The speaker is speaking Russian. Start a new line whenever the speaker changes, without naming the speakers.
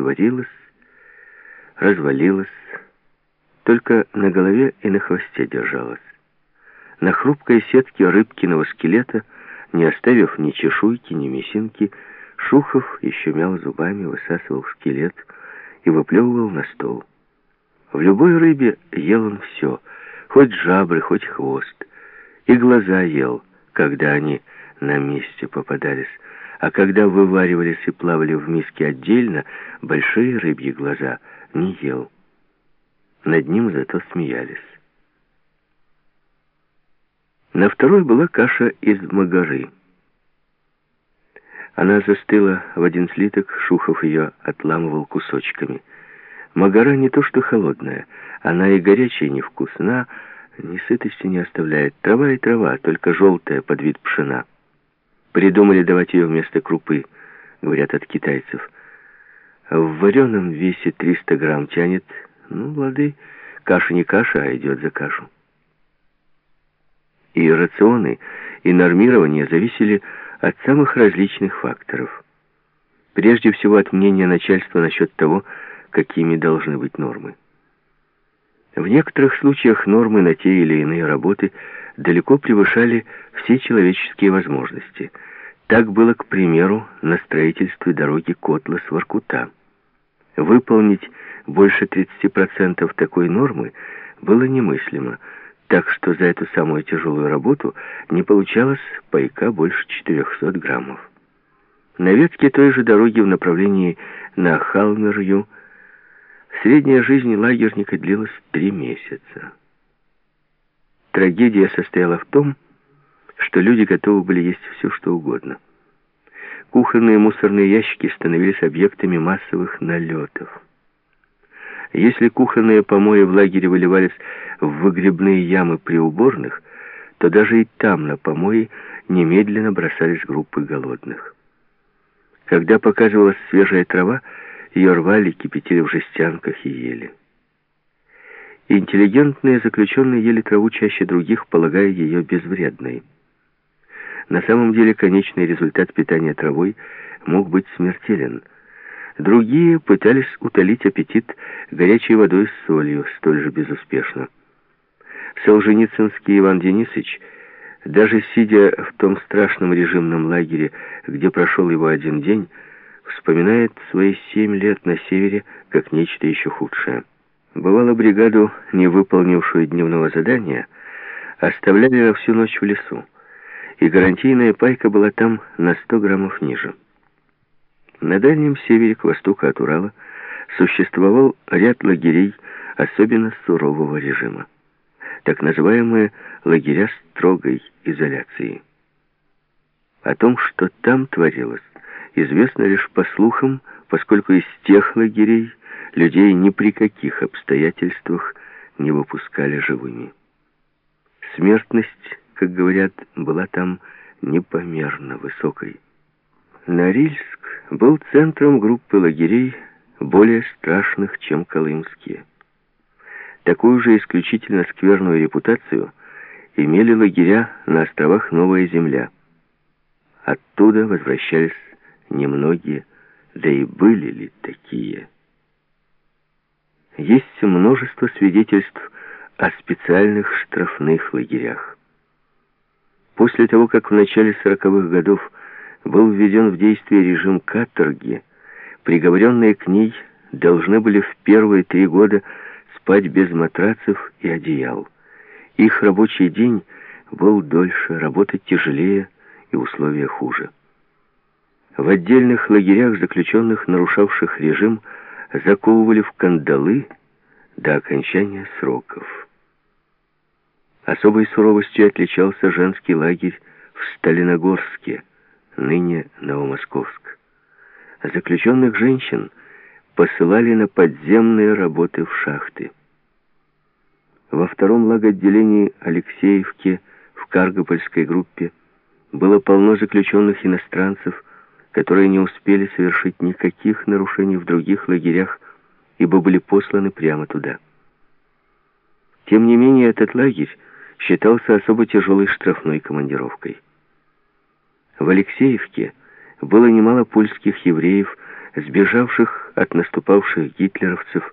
сварилась, развалилась, только на голове и на хвосте держалась. На хрупкой сетке рыбкиного скелета, не оставив ни чешуйки, ни мясинки, Шухов еще мял зубами, высасывал скелет и выплевывал на стол. В любой рыбе ел он все, хоть жабры, хоть хвост, и глаза ел, когда они на месте попадались, а когда вываривались и плавали в миске отдельно, большие рыбьи глаза не ел. Над ним зато смеялись. На второй была каша из магары. Она застыла в один слиток, Шухов ее отламывал кусочками. Магара не то что холодная, она и горячая невкусна, ни сытости не оставляет. Трава и трава, только желтая под вид пшена. Придумали давать ее вместо крупы, говорят от китайцев. А в вареном весе 300 грамм тянет, ну, лады, каша не каша, а идет за кашу. И рационы, и нормирование зависели от самых различных факторов. Прежде всего от мнения начальства насчет того, какими должны быть нормы. В некоторых случаях нормы на те или иные работы далеко превышали все человеческие возможности. Так было, к примеру, на строительстве дороги Котлас-Воркута. Выполнить больше 30% такой нормы было немыслимо, так что за эту самую тяжелую работу не получалось пайка больше 400 граммов. На ветке той же дороги в направлении на Халмерью средняя жизнь лагерника длилась три месяца. Трагедия состояла в том, что люди готовы были есть все, что угодно. Кухонные мусорные ящики становились объектами массовых налетов. Если кухонные помои в лагере выливались в выгребные ямы при уборных, то даже и там, на помои, немедленно бросались группы голодных. Когда показывалась свежая трава, ее рвали, кипятили в жестянках и ели. Интеллигентные заключенные ели траву чаще других, полагая ее безвредной. На самом деле конечный результат питания травой мог быть смертелен – Другие пытались утолить аппетит горячей водой с солью, столь же безуспешно. Солженицынский Иван Денисович, даже сидя в том страшном режимном лагере, где прошел его один день, вспоминает свои семь лет на севере как нечто еще худшее. Бывало, бригаду, не выполнившую дневного задания, оставляли на всю ночь в лесу, и гарантийная пайка была там на 100 граммов ниже. На Дальнем Севере, к востоку от Урала, существовал ряд лагерей особенно сурового режима. Так называемые лагеря строгой изоляции. О том, что там творилось, известно лишь по слухам, поскольку из тех лагерей людей ни при каких обстоятельствах не выпускали живыми. Смертность, как говорят, была там непомерно высокой. Норильск был центром группы лагерей, более страшных, чем колымские. Такую же исключительно скверную репутацию имели лагеря на островах Новая Земля. Оттуда возвращались немногие, да и были ли такие. Есть множество свидетельств о специальных штрафных лагерях. После того, как в начале сороковых годов был введен в действие режим каторги, приговоренные к ней должны были в первые три года спать без матрацев и одеял. Их рабочий день был дольше, работа тяжелее и условия хуже. В отдельных лагерях заключенных, нарушавших режим, заковывали в кандалы до окончания сроков. Особой суровостью отличался женский лагерь в Сталиногорске – ныне Новомосковск. Заключенных женщин посылали на подземные работы в шахты. Во втором лагоотделении Алексеевки в Каргопольской группе было полно заключенных иностранцев, которые не успели совершить никаких нарушений в других лагерях, ибо были посланы прямо туда. Тем не менее, этот лагерь считался особо тяжелой штрафной командировкой. В Алексеевке было немало польских евреев, сбежавших от наступавших гитлеровцев,